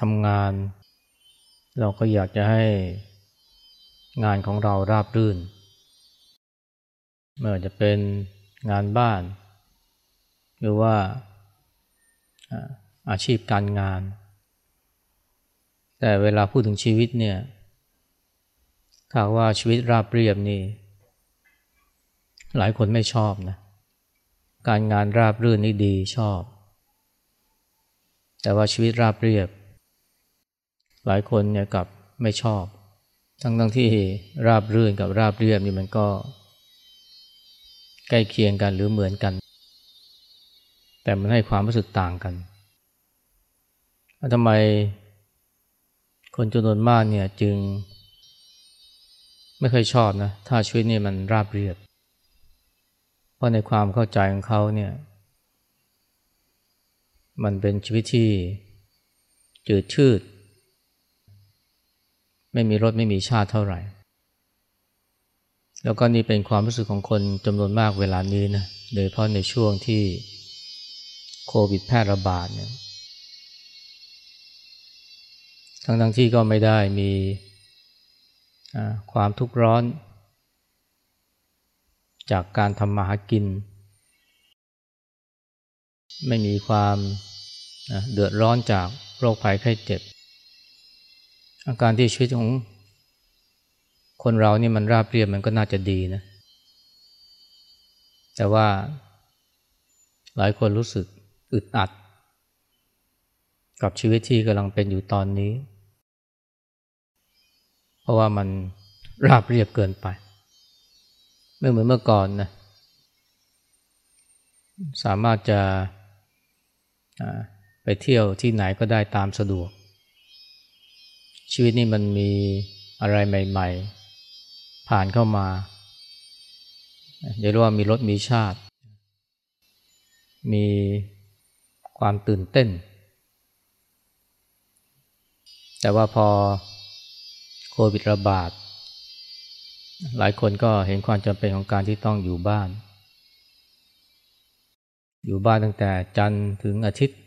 ทำงาน เราก็อยากจะให้งานของเราราบรื่นไม่ว่าจะเป็นงานบ้าน หรือว่าอาชีพการงาน แต่เวลาพูดถึงชีวิตเนี่ยถ้าว่าชีวิตราบเรียบนี่ หลายคนไม่ชอบนะการงานราบรื่นนี่ดีชอบ แต่ว่าชีวิตราบเรียบ หลายคนเนี่ยกับไม่ชอบ ทั้งทั้งที่ราบรื่นกับราบเรียบนี่มันก็ ใกล้เคียงกันหรือเหมือนกัน แต่มันให้ความรู้สึกต่างกันทำไมคนจำนวนมากเนี่ยจึง ไม่เคยชอบนะ ถ้าชีวิตนี่มันราบเรียบ เพราะในความเข้าใจของเขาเนี่ย มันเป็นชีวิตที่จืดชืด ไม่มีรถไม่มีชาติเท่าไหร่ แล้วก็นี่เป็นความรู้สึกของคนจำนวนมากเวลานี้นะโดยเฉพาะในช่วงที่โควิดแพร่ระบาดเนี่ยทั้งทั้งที่ก็ไม่ได้มีความทุกข์ร้อน จากการทำมาหากิน ไม่มีความเดือดร้อนจากโรคภัยไข้เจ็บ อาการที่ชีวิตของคนเรานี่มันราบเรียบมันก็น่าจะดีนะ แต่ว่าหลายคนรู้สึกอึดอัด กับชีวิตที่กำลังเป็นอยู่ตอนนี้ เพราะว่ามันราบเรียบเกินไป ไม่เหมือนเมื่อก่อนนะ สามารถจะไปเที่ยวที่ไหนก็ได้ตามสะดวก ชีวิตนี่มันมีอะไรใหม่ ๆ ผ่านเข้ามาเรียกว่ามีรถมีชาติ มีความตื่นเต้น แต่ว่าพอโควิดระบาด หลายคนก็เห็นความจำเป็นของการที่ต้องอยู่บ้าน อยู่บ้านตั้งแต่จันทร์ถึงอาทิตย์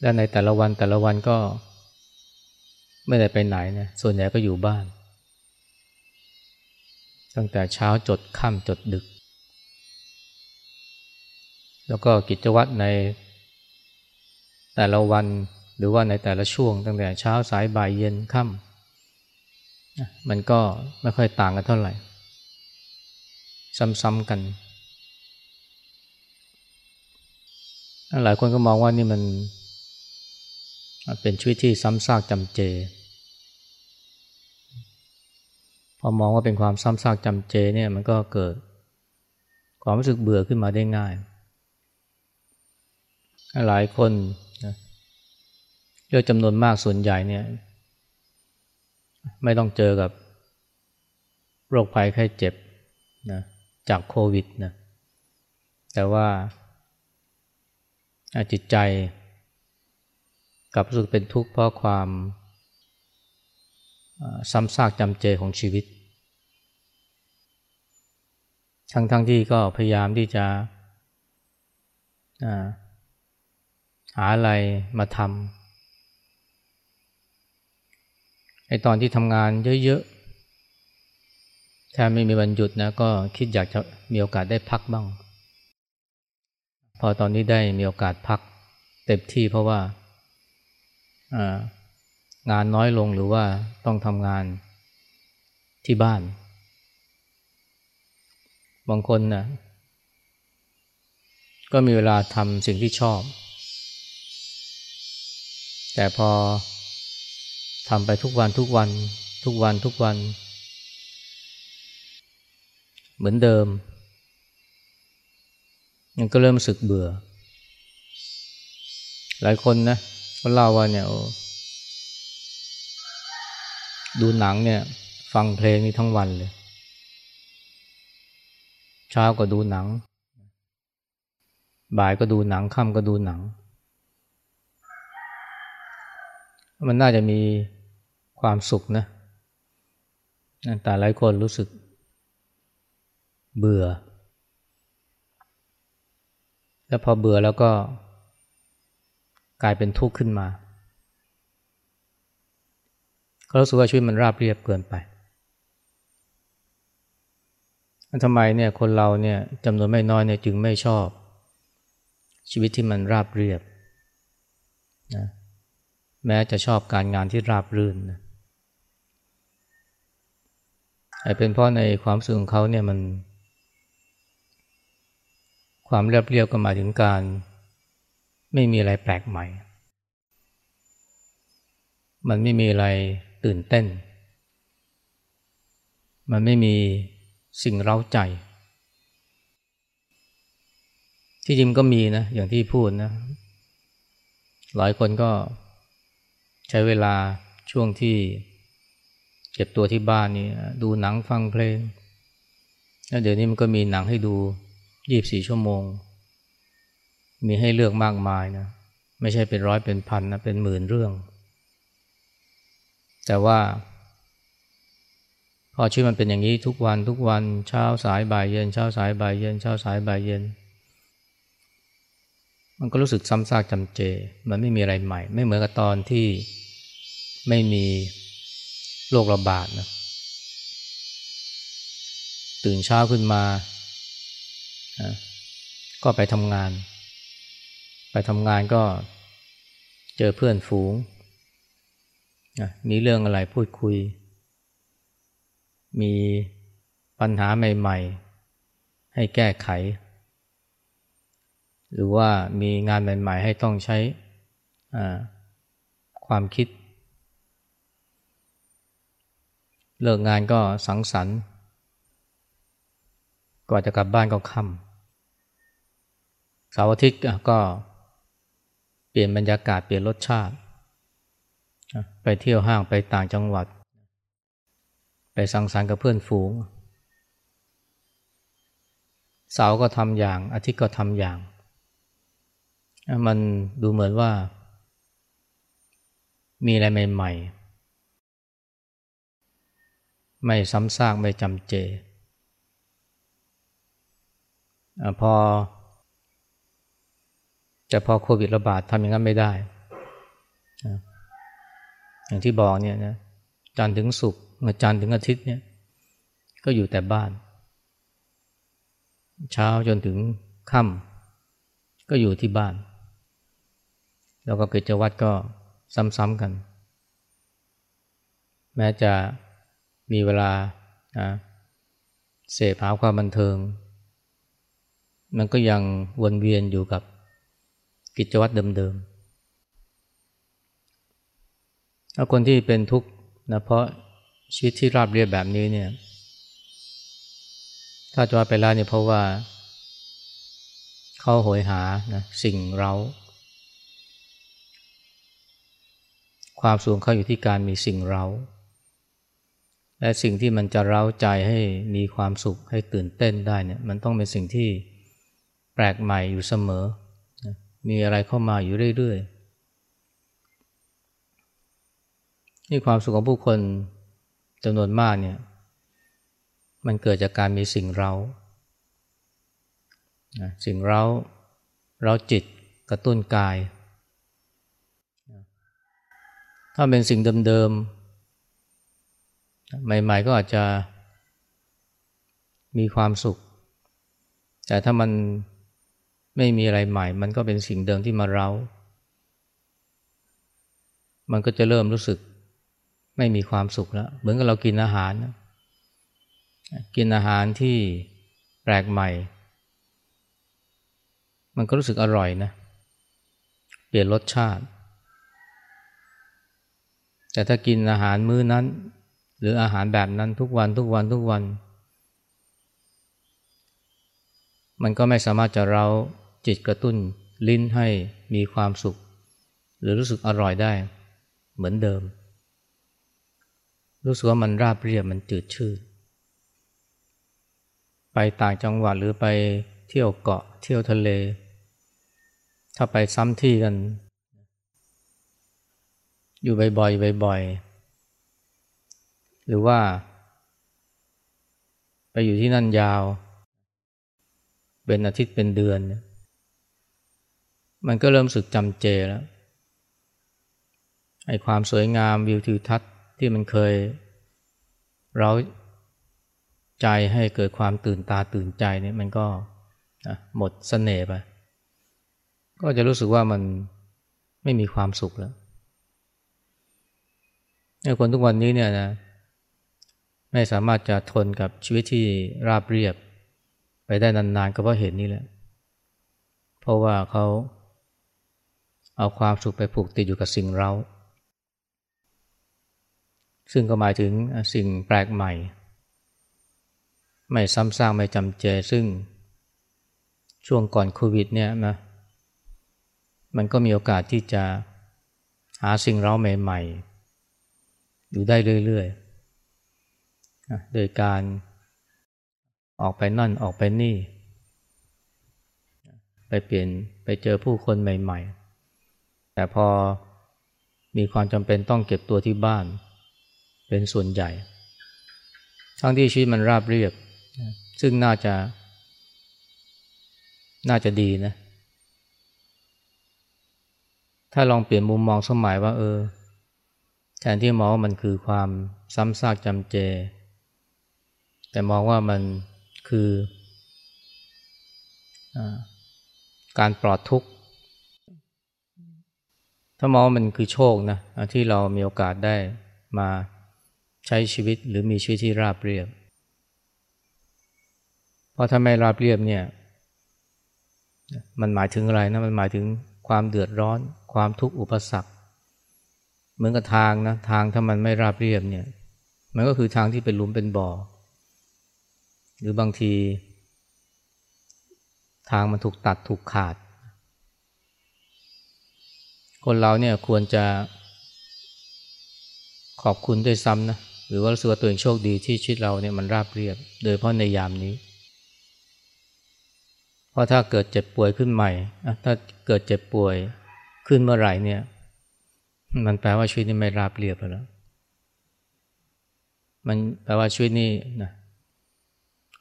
และในแต่ละวันแต่ละวันก็ ไม่ได้ไปไหนนะส่วนใหญ่ก็อยู่บ้าน ตั้งแต่เช้าจดค่ำจดดึก แล้วก็กิจวัตรในแต่ละวันหรือว่าในแต่ละช่วง ตั้งแต่เช้าสายบ่ายเย็นค่ำมันก็ไม่ค่อยต่างกันเท่าไหร่ ซ้ำๆกัน หลายคนก็มองว่านี่มัน เป็นชีวิตที่ซ้ำซากจำเจ พอมองว่าเป็นความซ้ำซากจำเจเนี่ยมันก็เกิด ความรู้สึกเบื่อขึ้นมาได้ง่าย หลายคนเยอะจำนวนมากส่วนใหญ่เนี่ย ไม่ต้องเจอกับโรคภัยไข้เจ็บนะจากโควิดนะแต่ว่าจิตใจ กับรู้สึกเป็นทุกข์เพราะความซ้ำซากจำเจของชีวิต ทั้งๆทที่ก็พยายามที่จะหาอะไรมาทำไอตอนที่ทำงานเยอะๆถ้าไม่มีวันหยุดนะก็คิดอยากจะมีโอกาสได้พักบ้าง พอตอนนี้ได้มีโอกาสพักเต็มที่เพราะว่า งานน้อยลงหรือว่าต้องทำงานที่บ้าน บางคนนะก็มีเวลาทำสิ่งที่ชอบ แต่พอทำไปทุกวันทุกวัน ทุกวันทุกวัน เหมือนเดิมมันก็เริ่มสึกเบื่อ หลายคนนะ ก็เล่าว่าเนี่ยดูหนังเนี่ย ฟังเพลงนี้ทั้งวันเลย เช้าก็ดูหนัง บ่ายก็ดูหนังค่ำก็ดูหนัง มันน่าจะมีความสุขนะแต่หลายคนรู้สึกเบื่อ แล้วพอเบื่อแล้วก็ กลายเป็นทุกข์ขึ้นมาเขารู้สึกว่าชีวิตมันราบเรียบเกินไปทำไมเนี่ยคนเราเนี่ยจำนวนไม่น้อยเนี่ยจึงไม่ชอบ ชีวิตที่มันราบเรียบนะแม้จะชอบการงานที่ราบรื่นนะเป็นเพราะในความสุขของเขาเนี่ยมัน ความเรียบเรียบก็หมายถึงการ ไม่มีอะไรแปลกใหม่ มันไม่มีอะไรตื่นเต้น มันไม่มีสิ่งเร้าใจ ที่จริงก็มีนะ อย่างที่พูดนะ หลายคนก็ใช้เวลาช่วงที่เก็บตัวที่บ้านนี่ดูหนังฟังเพลง แล้วเดี๋ยวนี้มันก็มีหนังให้ดูยี่บสี่ชั่วโมง มีให้เลือกมากมายนะไม่ใช่เป็นร้อยเป็นพันนะเป็นหมื่นเรื่อง แต่ว่า พอชีวิตมันเป็นอย่างนี้ทุกวันทุกวันเช้าสายบ่ายเย็นเช้าสายบ่ายเย็นเช้าสายบ่ายเย็น มันก็รู้สึกซ้ำซากจำเจ มันไม่มีอะไรใหม่ ไม่เหมือนกับตอนที่ไม่มีโรคระบาดนะตื่นเช้าขึ้นมา ก็ไปทำงาน ไปทำงานก็เจอเพื่อนฝูง มีเรื่องอะไรพูดคุย มีปัญหาใหม่ ๆ ให้แก้ไข หรือว่ามีงานใหม่ ๆ ให้ต้องใช้ความคิด เลิกงานก็สังสรรค์ก่อนจะกลับบ้านก็ค่ำเสาร์อาทิตย์ก็ เปลี่ยนบรรยากาศเปลี่ยนรสชาติ ไปเที่ยวห้างไปต่างจังหวัด ไปสังสรรค์กับเพื่อนฝูง เสาร์ก็ทำอย่าง อาทิตย์ก็ทำอย่าง มันดูเหมือนว่า มีอะไรใหม่ๆ ไม่ซ้ำซากไม่จำเจอพอ จะพอโควิดระบาดทำอย่างนั้นไม่ได้ อย่างที่บอกเนี่ยนะจันถึงศุกร์จันทร์ถึงอาทิตย์เนี่ย ก็อยู่แต่บ้าน เช้าจนถึงค่ำก็อยู่ที่บ้าน แล้วก็กิจวัตรก็ซ้ำๆกัน แม้จะมีเวลาเสพหาความบันเทิง มันก็ยังวนเวียนอยู่กับ กิจวัตรเดิมๆถ้าคนที่เป็นทุกข์นะเพราะชีวิตที่ราบเรียบแบบนี้เนี่ย ถ้าจะว่าไปแล้วเนี่ยเพราะว่า เขาโหยหานะสิ่งเรา ความสูงเขาอยู่ที่การมีสิ่งเรา และสิ่งที่มันจะเร้าใจให้มีความสุขให้ตื่นเต้นได้เนี่ย มันต้องเป็นสิ่งที่แปลกใหม่อยู่เสมอ มีอะไรเข้ามาอยู่เรื่อยๆนี่ความสุขของผู้คนจำนวนมากเนี่ยมันเกิดจากการมีสิ่งเราสิ่งเราเราจิตกระตุ้นกาย ถ้าเป็นสิ่งเดิมๆ ใหม่ๆก็อาจจะมีความสุข แต่ถ้ามัน ไม่มีอะไรใหม่ มันก็เป็นสิ่งเดิมที่มาเรา มันก็จะเริ่มรู้สึกไม่มีความสุขแล้ว เหมือนกับเรากินอาหาร กินอาหารที่แปลกใหม่ มันก็รู้สึกอร่อยนะ เปลี่ยนรสชาติ แต่ถ้ากินอาหารมื้อนั้น หรืออาหารแบบนั้นทุกวันทุกวันทุกวัน มันก็ไม่สามารถจะเรา จิตกระตุ้นลิ้นให้มีความสุข หรือรู้สึกอร่อยได้เหมือนเดิม รู้สึกว่ามันราบเรียบมันจืดชืดไปต่างจังหวัดหรือไปเที่ยวเกาะเที่ยวทะเล ถ้าไปซ้ำที่กัน อยู่บ่อยๆบ่อยๆหรือว่า ไปอยู่ที่นั่นยาว เป็นอาทิตย์เป็นเดือน มันก็เริ่มสึกจำเจแล้วไอ้ความสวยงามวิวทิวทัศน์ที่มันเคย เราใจให้เกิดความตื่นตาตื่นใจเนี่ยมันก็หมดสเสน่ห์ไป ก็จะรู้สึกว่ามันไม่มีความสุขแล้วคนทุกวันนี้เนี่ยนะไม่สามารถจะทนกับชีวิตที่ราบเรียบ ไปได้นานๆก็เพราะเหตุนี้แหละ เพราะว่าเขา เอาความสุขไปผูกติดอยู่กับสิ่งเรา ซึ่งก็หมายถึงสิ่งแปลกใหม่ ไม่ซ้ำซากไม่จำเจซึ่งช่วงก่อนโควิดเนี่ยนะมันก็มีโอกาสที่จะหาสิ่งเราใหม่ ๆ อยู่ได้เรื่อยๆ โดยการออกไปนั่นออกไปนี่ ไปเปลี่ยนไปเจอผู้คนใหม่ ๆ แต่พอมีความจำเป็นต้องเก็บตัวที่บ้าน เป็นส่วนใหญ่ ทั้งที่ชีวิตมันราบเรียบ ซึ่งน่าจะ น่าจะดีนะ ถ้าลองเปลี่ยนมุมมองสมัยว่า เออ แทนที่มองว่ามันคือความซ้ำซากจำเจ แต่มองว่ามันคืออการปลอดทุกข์ ถ้ามองมันคือโชคนะที่เรามีโอกาสได้มาใช้ชีวิตหรือมีชีวิตที่ราบเรียบ เพราะถ้าไม่ราบเรียบเนี่ย มันหมายถึงอะไรนะ มันหมายถึงความเดือดร้อน ความทุกข์อุปสรรค เหมือนกับทางนะ ทางถ้ามันไม่ราบเรียบเนี่ย มันก็คือทางที่เป็นหลุมเป็นบ่อ หรือบางที ทางมันถูกตัดถูกขาด คนเราเนี่ยควรจะขอบคุณด้วยซ้ำนะหรือว่ารู้สึกว่าตัวเองโชคดีที่ชีวิตเราเนี่ยมันราบเรียบ โดยเพราะในยามนี้ เพราะถ้าเกิดเจ็บป่วยขึ้นใหม่ ถ้าเกิดเจ็บป่วยขึ้นเมื่อไหร่เนี่ย มันแปลว่าชีวิตนี้ไม่ราบเรียบแล้ว มันแปลว่าชีวิตนี้นะ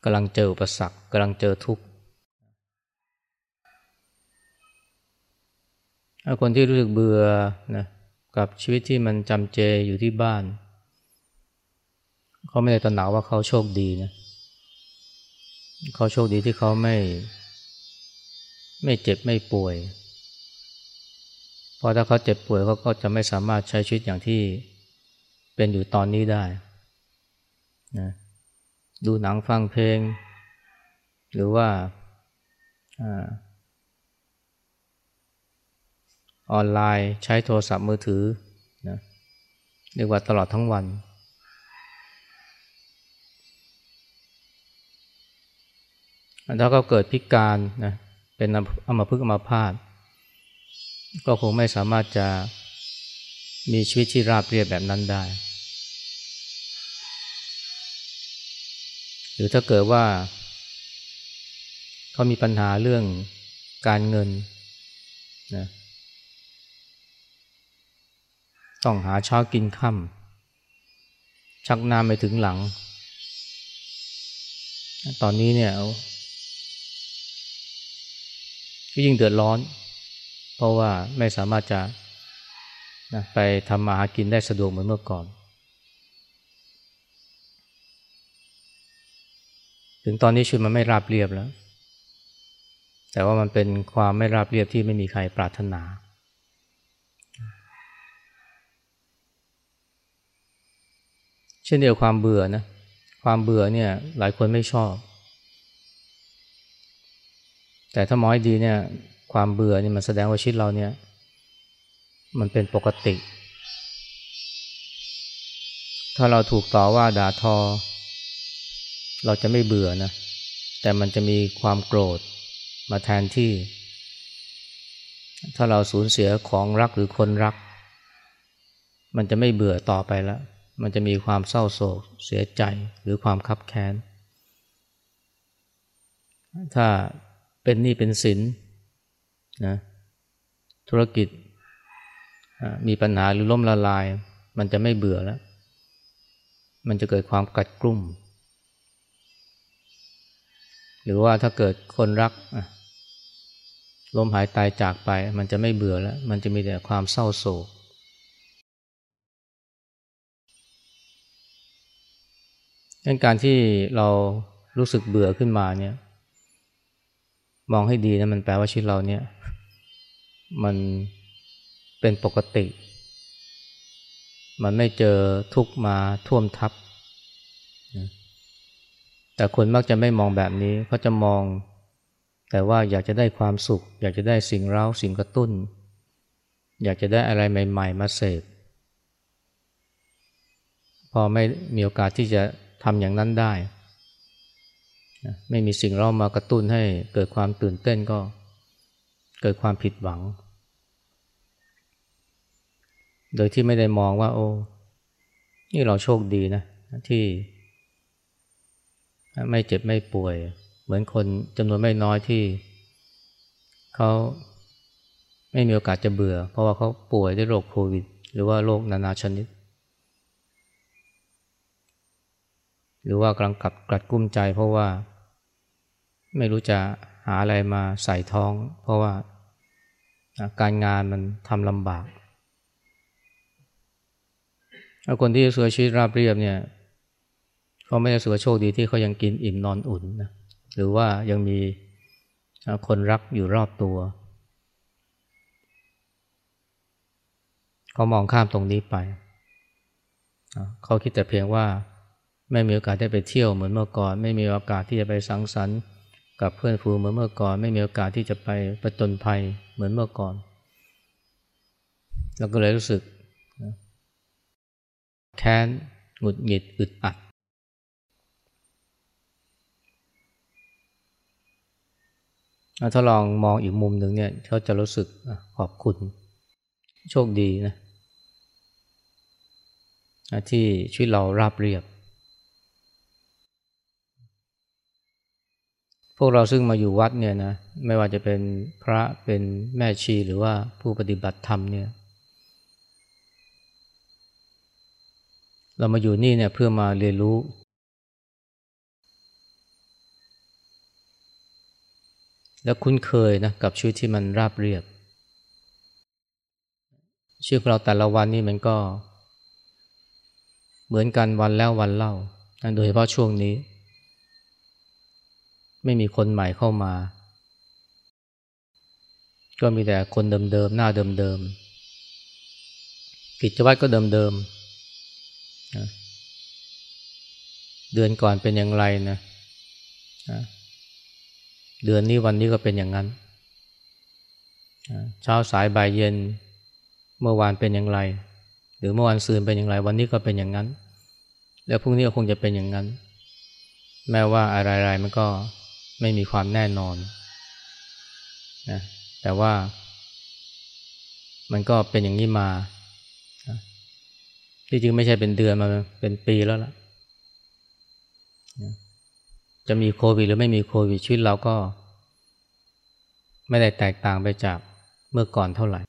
กำลังเจออุปสรรคกำลังเจอทุกข์ คนที่รู้สึกเบื่อนะกับชีวิตที่มันจำเจอยู่ที่บ้าน เขาไม่ได้ตระหนักว่าเขาโชคดีนะเขาโชคดีที่เขาไม่ ไม่เจ็บไม่ป่วย เพราะถ้าเขาเจ็บป่วยเขาก็จะไม่สามารถใช้ชีวิตอย่างที่เป็นอยู่ตอนนี้ได้นะดูหนังฟังเพลง หรือว่า ออนไลน์ใช้โทรศัพท์มือถือนะเรียกว่าตลอดทั้งวัน ถ้าก็เกิดพิการนะเป็นอมพึกอมพาตก็คงไม่สามารถจะมีชีวิตที่ราบเรียบแบบนั้นได้ หรือถ้าเกิดว่าเขามีปัญหาเรื่องการเงิน ต้องหาเช้ากินค่ำชักน้ำไปถึงหลัง ตอนนี้เนี่ยก็ยิ่งเดือดร้อน เพราะว่าไม่สามารถจะนะไปทำมาหากินได้สะดวกเหมือนเมื่อก่อน ถึงตอนนี้ชีวิตมันไม่ราบเรียบแล้ว แต่ว่ามันเป็นความไม่ราบเรียบที่ไม่มีใครปรารถนา เช่นเดียวความเบื่อนะความเบื่อเนี่ยหลายคนไม่ชอบ แต่ถ้ามองให้ดีเนี่ยความเบื่อนี่มันแสดงว่าชีวิตเราเนี่ย มันเป็นปกติ ถ้าเราถูกต่อว่าด่าทอ เราจะไม่เบื่อนะแต่มันจะมีความโกรธมาแทนที่ ถ้าเราสูญเสียของรักหรือคนรัก มันจะไม่เบื่อต่อไปแล้ว มันจะมีความเศร้าโศก เสียใจหรือความคับแค้น ถ้าเป็นหนี้เป็นสินนะธุรกิจมีปัญหาหรือล่มละลาย มันจะไม่เบื่อแล้ว มันจะเกิดความกัดกลุ่ม หรือว่าถ้าเกิดคนรักล้มหายตายจากไป มันจะไม่เบื่อแล้ว มันจะมีแต่ความเศร้าโศก ดังการที่เรารู้สึกเบื่อขึ้นมาเนี่ย มองให้ดีนะมันแปลว่าชีวิตเราเนี่ย มันเป็นปกติ มันไม่เจอทุกมาท่วมทับ แต่คนมักจะไม่มองแบบนี้เขาจะมอง แต่ว่าอยากจะได้ความสุข อยากจะได้สิ่งเร้าสิ่งกระตุ้น อยากจะได้อะไรใหม่ ๆ มาเสพพอไม่มีโอกาสที่จะ ทำอย่างนั้นได้ไม่มีสิ่งเร้ามากระตุ้นให้เกิดความตื่นเต้นก็เกิดความผิดหวัง โดยที่ไม่ได้มองว่า โอ้นี่เราโชคดีนะที่ไม่เจ็บไม่ป่วย เหมือนคนจำนวนไม่น้อยที่เขาไม่มีโอกาสจะเบื่อ เพราะว่าเขาป่วยด้วยโรคโควิด หรือว่าโรคนานาชนิด หรือว่ากำลังกัดกลัดกุ้มใจเพราะว่า ไม่รู้จะหาอะไรมาใส่ท้อง เพราะว่าการงานมันทำลำบากคนที่สวยชีวิตราบเรียบเนี่ยเขาไม่ได้สวยโชคดีที่เขายังกินอิ่มนอนอุ่นนะหรือว่ายังมีคนรักอยู่รอบตัวเขามองข้ามตรงนี้ไป เขาคิดแต่เพียงว่า ไม่มีโอกาสได้ไปเที่ยวเหมือนเมื่อก่อน ไม่มีโอกาสที่จะไปสังสรรค์ กับเพื่อนฝูงเหมือนเมื่อก่อน ไม่มีโอกาสที่จะไปประจนภัยเหมือนเมื่อก่อนเราก็เลยรู้สึกแค้นหงุดหงิดอึดอัด ถ้าลองมองอีกมุมหนึ่งเนี่ยเขาจะรู้สึกขอบคุณ โชคดีนะที่ชีวิตเราราบเรียบ พวกเราซึ่งมาอยู่วัดเนี่ยนะไม่ว่าจะเป็นพระเป็นแม่ชีหรือว่าผู้ปฏิบัติธรรมเนี่ย เรามาอยู่นี่เนี่ยเพื่อมาเรียนรู้ และคุ้นเคยนะกับชีวิตที่มันราบเรียบชีวิตของเราแต่ละวันนี่มันก็ เหมือนกันวันแล้ววันเล่าโดยเฉพาะช่วงนี้ ไม่มีคนใหม่เข้ามา ก็มีแต่คนเดิมๆ หน้าเดิมๆ กิจวัตรก็เดิมๆ เดือนก่อนเป็นอย่างไรนะ เดือนนี้วันนี้ก็เป็นอย่างนั้น เช้าสายบ่ายเย็น เมื่อวานเป็นอย่างไร หรือเมื่อวานซืนเป็นอย่างไร วันนี้ก็เป็นอย่างนั้น แล้วพรุ่งนี้ก็คงจะเป็นอย่างนั้น แม้ว่าอะไรๆมันก็ ไม่มีความแน่นอนนะแต่ว่ามันก็เป็นอย่างนี้มาที่จริงไม่ใช่เป็นเดือนมาเป็นปีแล้วล่ะจะมีโควิดหรือไม่มีโควิดชีวิตเราก็ ไม่ได้แตกต่างไปจากเมื่อก่อนเท่าไหร่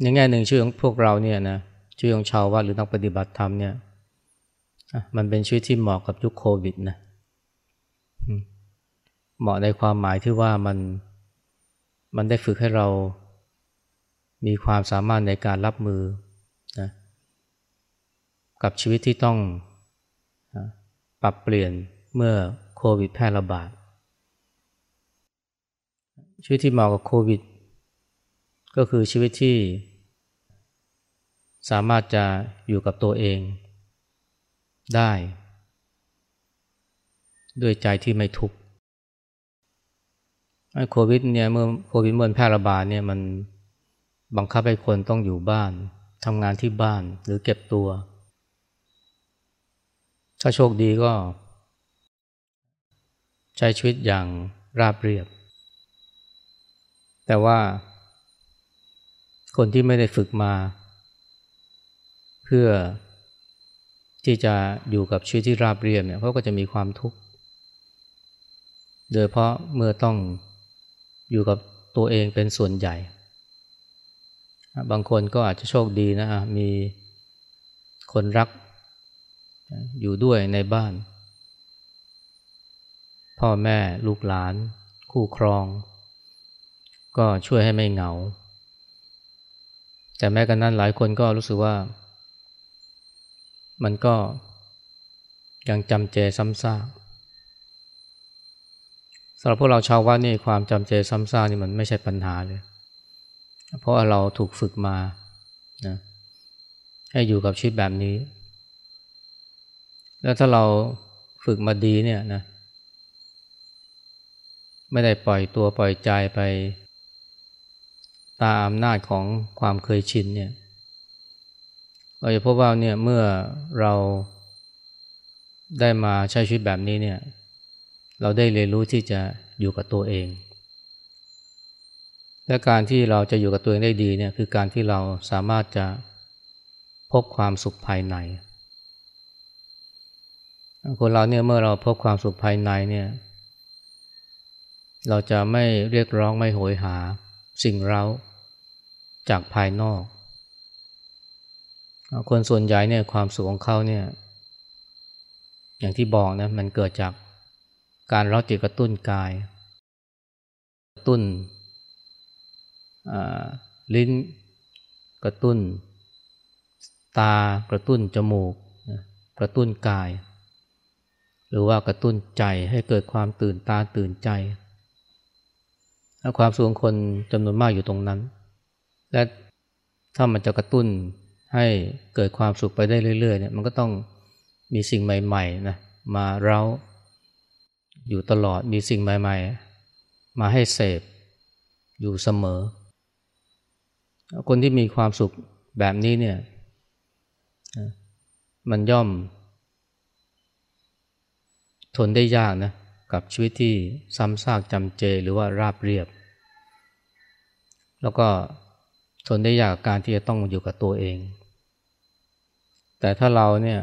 ในแง่หนึ่งชื่อของพวกเราเนี่ยนะชื่อของชาววัดหรือนักปฏิบัติธรรมเนี่ย มันเป็นชีวิตที่เหมาะกับยุคโควิดนะเหมาะในความหมายที่ว่ามันมันได้ฝึกให้เรามีความสามารถในการรับมือนะกับชีวิตที่ต้องปรับเปลี่ยนเมื่อโควิดแพร่ระบาดชีวิตที่เหมาะกับโควิด ก็คือชีวิตที่สามารถจะอยู่กับตัวเอง ได้ ด้วยใจที่ไม่ทุกข์โควิดเนี่ยเมื่อโควิดเมื่อแพร่ระบาดเนี่ยมันบังคับให้คนต้องอยู่บ้านทำงานที่บ้านหรือเก็บตัว ถ้าโชคดีก็ ใช้ชีวิตอย่างราบเรียบ แต่ว่า คนที่ไม่ได้ฝึกมา เพื่อ ที่จะอยู่กับชีวิตที่ราบเรียบเนี่ยเขาก็จะมีความทุกข์ โดยเพราะเมื่อต้องอยู่กับตัวเองเป็นส่วนใหญ่ บางคนก็อาจจะโชคดีนะมีคนรักอยู่ด้วยในบ้าน พ่อแม่ลูกหลาน คู่ครอง ก็ช่วยให้ไม่เหงา แต่แม้กระนั้นหลายคนก็รู้สึกว่า มันก็ยังจำเจซ้ำซากสำหรับพวกเราชาววัดนี่ความจำเจซ้ำซากนี่มันไม่ใช่ปัญหาเลย เพราะเราถูกฝึกมานะให้อยู่กับชีวิตแบบนี้ แล้วถ้าเราฝึกมาดีเนี่ยนะไม่ได้ปล่อยตัวปล่อยใจไป ตามอำนาจของความเคยชินเนี่ย เราจะพบว่าเนี่ยเมื่อเราได้มาใช้ชีวิตแบบนี้เนี่ยเราได้เรียนรู้ที่จะอยู่กับตัวเอง และการที่เราจะอยู่กับตัวเองได้ดีเนี่ยคือการที่เราสามารถจะพบความสุขภายใน คนเราเนี่ยเมื่อเราพบความสุขภายในเนี่ยเราจะไม่เรียกร้องไม่โหยหาสิ่งเราจากภายนอก คนส่วนใหญ่เนี่ยความสุขของเขาเนี่ย อย่างที่บอกนะมันเกิดจากการร้อจิตกระตุ้นกาย กระตุ้นลิ้น กระตุ้น ตากระตุ้นจมูก กระตุ้นกาย หรือว่ากระตุ้นใจให้เกิดความตื่นตาตื่นใจความสูงคนจำนวนมากอยู่ตรงนั้น และถ้ามันจะกระตุ้น ให้เกิดความสุขไปได้เรื่อยๆเนี่ยมันก็ต้องมีสิ่งใหม่ๆนะมาเร้าอยู่ตลอดมีสิ่งใหม่ ๆ มาให้เสพอยู่เสมอ คนที่มีความสุขแบบนี้เนี่ยมันย่อม ทนได้ยากนะกับชีวิตที่ซ้ำซากจำเจหรือว่าราบเรียบ แล้วก็ทนได้ยากกับการที่จะต้องอยู่กับตัวเอง แต่ถ้าเราเนี่ย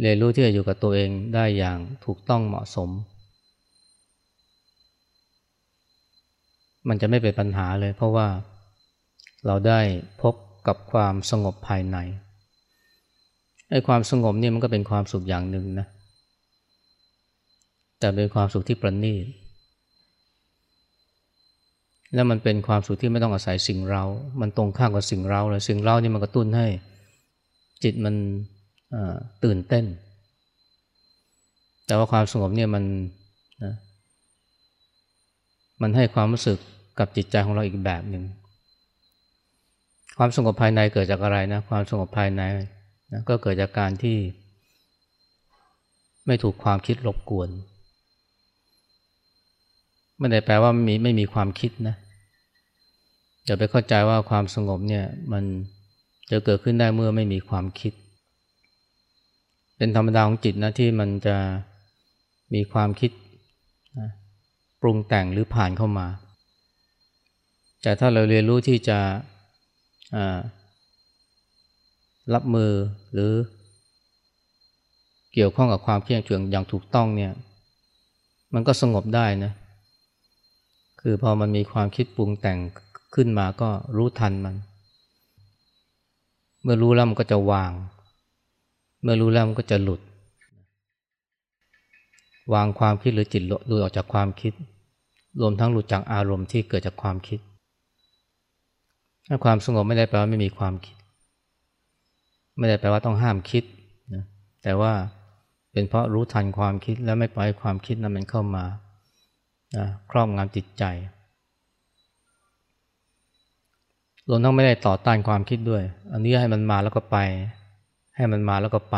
เรียนรู้ที่จะอยู่กับตัวเองได้อย่างถูกต้องเหมาะสม มันจะไม่เป็นปัญหาเลย เพราะว่าเราได้พบกับความสงบภายในไอ้ความสงบเนี่ยมันก็เป็นความสุขอย่างหนึ่งนะ แต่เป็นความสุขที่ประณีต แล้วมันเป็นความสุขที่ไม่ต้องอาศัยสิ่งเรา มันตรงข้ามกับสิ่งเราเลย สิ่งเรานี่มันกระตุ้นให้ จิตมันตื่นเต้น แต่ว่าความสงบเนี่ยมันนะมันให้ความรู้สึกกับจิตใจของเราอีกแบบหนึ่ง ความสงบภายในเกิดจากอะไรนะ ความสงบภายในนะก็เกิดจากการที่ ไม่ถูกความคิดรบกวน ไม่ได้แปลว่ามีไม่มีความคิดนะอย่าไปเข้าใจว่าความสงบเนี่ยมัน จะเกิดขึ้นได้เมื่อไม่มีความคิด เป็นธรรมดาของจิตนะที่มันจะมีความคิดนะปรุงแต่งหรือผ่านเข้ามา แต่ถ้าเราเรียนรู้ที่จะรับมือหรือเกี่ยวข้องกับความเครียดเฉืองอย่างถูกต้องเนี่ย มันก็สงบได้นะ คือพอมันมีความคิดปรุงแต่งขึ้นมาก็รู้ทันมัน มื่อรู้แล้วมันก็จะวาง เมื่อรู้แล้วมันก็จะหลุด วางความคิดหรือจิตหลุดออกจากความคิด รวมทั้งหลุดจากอารมณ์ที่เกิดจากความคิด ถ้าความสงบไม่ได้แปลว่าไม่มีความคิด ไม่ได้แปลว่าต้องห้ามคิดนะแต่ว่าเป็นเพราะรู้ทันความคิดแล้วไม่ปล่อยความคิดนั้นมันเข้ามานะครอบงำจิตใจ รวมทั้งไม่ได้ต่อต้านความคิดด้วย อันนี้ให้มันมาแล้วก็ไป ให้มันมาแล้วก็ไป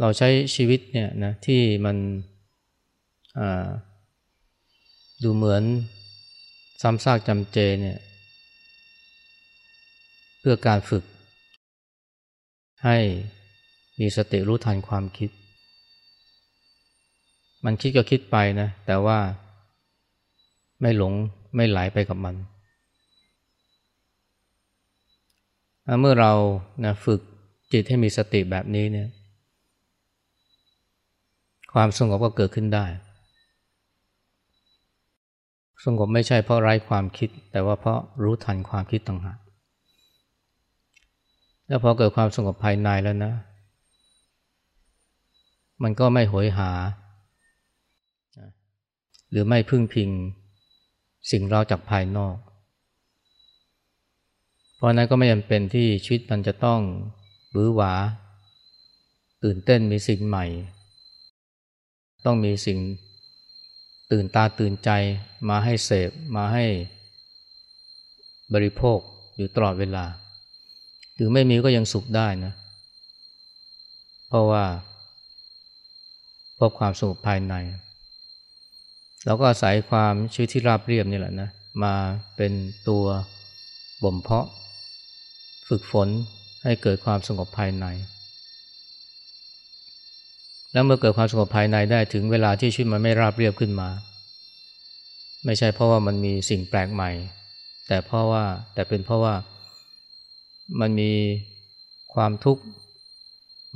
เราใช้ชีวิตเนี่ยนะที่มันดูเหมือนซ้ำซากจำเจเนี่ยเพื่อการฝึก ให้มีสติรู้ทันความคิด มันคิดก็คิดไปนะ แต่ว่า ไม่หลงไม่ไหลไปกับมัน เมื่อเรานะฝึกจิตให้มีสติแบบนี้เนี่ย ความสงบก็เกิดขึ้นได้ สงบไม่ใช่เพราะไร้ความคิด แต่ว่าเพราะรู้ทันความคิดต่างหากแล้วพอเกิดความสงบภายในแล้วนะ มันก็ไม่หวยหา หรือไม่พึ่งพิง สิ่งเราจากภายนอก เพราะนั้นก็ไม่จำเป็นที่ชีวิตมันจะต้องบื้อหวา ตื่นเต้นมีสิ่งใหม่ ต้องมีสิ่งตื่นตาตื่นใจมาให้เสพมาให้บริโภคอยู่ตลอดเวลาหรือไม่มีก็ยังสุขได้นะ เพราะว่าพบความสงบภายใน เราก็อาศัยความชีวิตที่ราบเรียบนี่แหละนะมาเป็นตัวบ่มเพาะ ฝึกฝนให้เกิดความสงบภายใน แล้วเมื่อเกิดความสงบภายในได้ถึงเวลาที่ชีวิตมันไม่ราบเรียบขึ้นมา ไม่ใช่เพราะว่ามันมีสิ่งแปลกใหม่ แต่เพราะว่าแต่เป็นเพราะว่ามันมีความทุกข์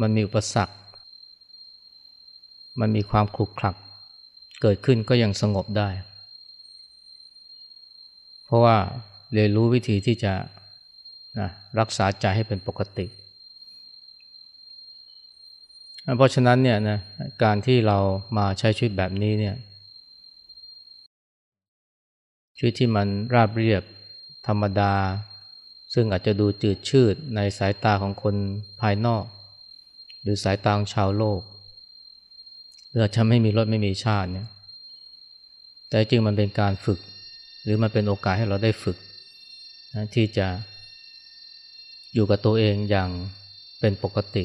มันมีอุปสรรค มันมีความขลุกขลัก เกิดขึ้นก็ยังสงบได้ เพราะว่าเรียนรู้วิธีที่จะนะรักษาใจให้เป็นปกติ เพราะฉะนั้นเนี่ยนะการที่เรามาใช้ชีวิตแบบนี้เนี่ยชีวิตที่มันราบเรียบธรรมดา ซึ่งอาจจะดูจืดชืดในสายตาของคนภายนอก หรือสายตาของชาวโลก หรืออาจะไม่มีรถไม่มีชาติเนี่ย แต่จริงมันเป็นการฝึก หรือมันเป็นโอกาสให้เราได้ฝึกนะที่จะอยู่กับตัวเองอย่างเป็นปกติ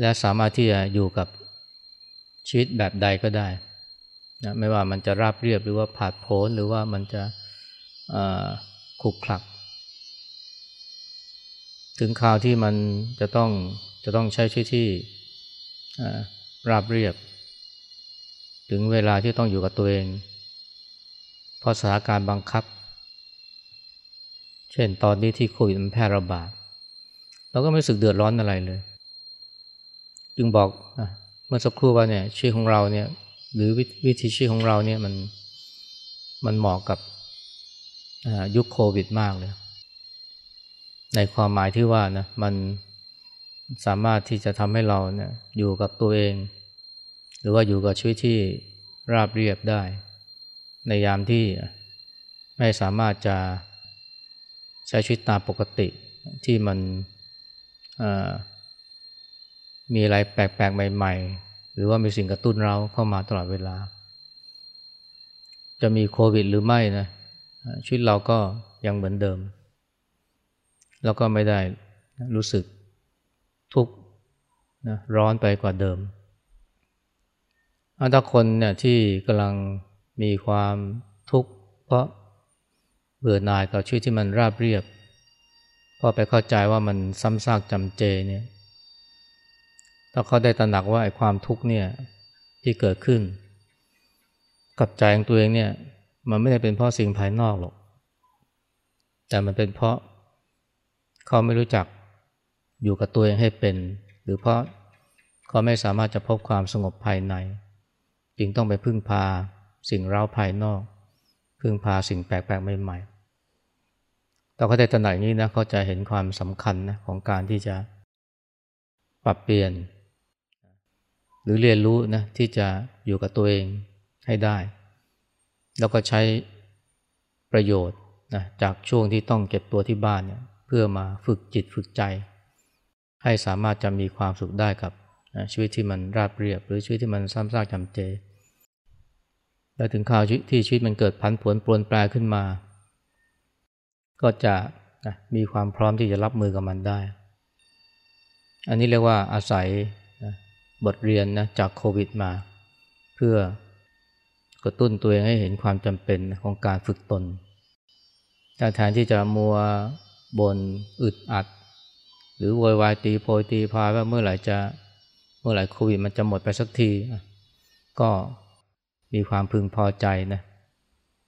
และสามารถที่จะอยู่กับชีวิตแบบใดก็ได้นะไม่ว่ามันจะราบเรียบหรือว่าผาดโผนหรือว่ามันจะขุกคลัก ถึงข่าวที่มันจะต้องจะต้องใช้ชีวิตที่ ราบเรียบ ถึงเวลาที่ต้องอยู่กับตัวเอง เพราะสถานการณ์บังคับ เช่นตอนนี้ที่โควิดมันแพร่ระบาดเราก็ไม่รู้สึกเดือดร้อนอะไรเลย จึงบอกเมื่อสักครู่ว่าเนี่ยชีวิตของเราเนี่ยหรือวิธีชีวิตของเราเนี่ยมันมันเหมาะกับยุคโควิดมากเลย ในความหมายที่ว่านะมัน สามารถที่จะทำให้เราเนี่ยอยู่กับตัวเอง หรือว่าอยู่กับชีวิตที่ราบเรียบได้ ในยามที่ไม่สามารถจะใช้ชีวิตตามปกติที่มันมีอะไรแปลกๆ ใหม่ ๆ หรือว่ามีสิ่งกระตุ้นเราเข้ามาตลอดเวลา จะมีโควิดหรือไม่นะชีวิตเราก็ยังเหมือนเดิม แล้วก็ไม่ได้รู้สึก ทุกข์นะร้อนไปกว่าเดิมถ้าคนเนี่ยที่กำลังมีความทุกข์เพราะเบื่อหน่ายกับชีวิตที่มันราบเรียบพอไปเข้าใจว่ามันซ้ำซากจำเจเนี่ยถ้าเขาได้ตระหนักว่าไอ้ความทุกข์เนี่ยที่เกิดขึ้น กับใจของตัวเองเนี่ยมันไม่ได้เป็นเพราะสิ่งภายนอกหรอก แต่มันเป็นเพราะเขาไม่รู้จัก อยู่กับตัวเองให้เป็น หรือเพราะเขาไม่สามารถจะพบความสงบภายใน จึงต้องไปพึ่งพาสิ่งเร้าภายนอก พึ่งพาสิ่งแปลกๆใหม่ๆแต่เขาได้ตระหนักนี้นะเขาจะเห็นความสำคัญนะของการที่จะปรับเปลี่ยน หรือเรียนรู้นะที่จะอยู่กับตัวเองให้ได้ แล้วก็ใช้ประโยชน์นะจากช่วงที่ต้องเก็บตัวที่บ้านเนี่ยเพื่อมาฝึกจิตฝึกใจ ให้สามารถจะมีความสุขได้กับชีวิตที่มันราบเรียบ หรือชีวิตที่มันซ้ำซากจำเจ แล้วถึงข่าวที่ชีวิตมันเกิดพันผวนปลนแปลขึ้นมา ก็จะมีความพร้อมที่จะรับมือกับมันได้ อันนี้เรียกว่าอาศัยบทเรียนนะจากโควิดมา เพื่อกระตุ้นตัวเองให้เห็นความจำเป็นของการฝึกตนแทนที่จะมัวบนอึดอัด หรือโวยวายตีโพยตีพายว่าเมื่อไหร่จะเมื่อไหร่โควิดมันจะหมดไปสักที ก็มีความพึงพอใจนะ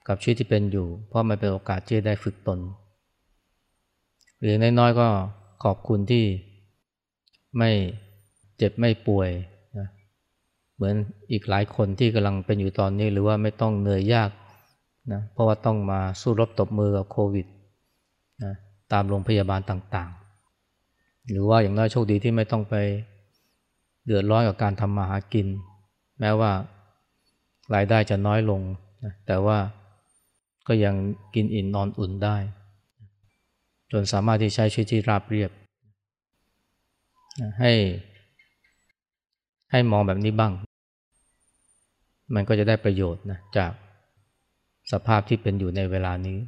กับชีวิตที่เป็นอยู่ เพราะมันเป็นโอกาสที่ได้ฝึกตนหรือน้อยๆก็ขอบคุณที่ไม่เจ็บไม่ป่วยเหมือนอีกหลายคนที่กำลังเป็นอยู่ตอนนี้หรือว่าไม่ต้องเหนื่อยยากนะเพราะว่าต้องมาสู้รบตบมือกับโควิดนะตามโรงพยาบาลต่างๆ หรือว่าอย่างน้อยโชคดีที่ไม่ต้องไปเดือดร้อนกับการทำมาหากิน แม้ว่ารายได้จะน้อยลงแต่ว่าก็ยังกินอิ่นนอนอุ่นได้ จนสามารถที่ใช้ชีวิตที่ราบเรียบให้ ให้มองแบบนี้บ้าง มันก็จะได้ประโยชน์นะจากสภาพที่เป็นอยู่ในเวลานี้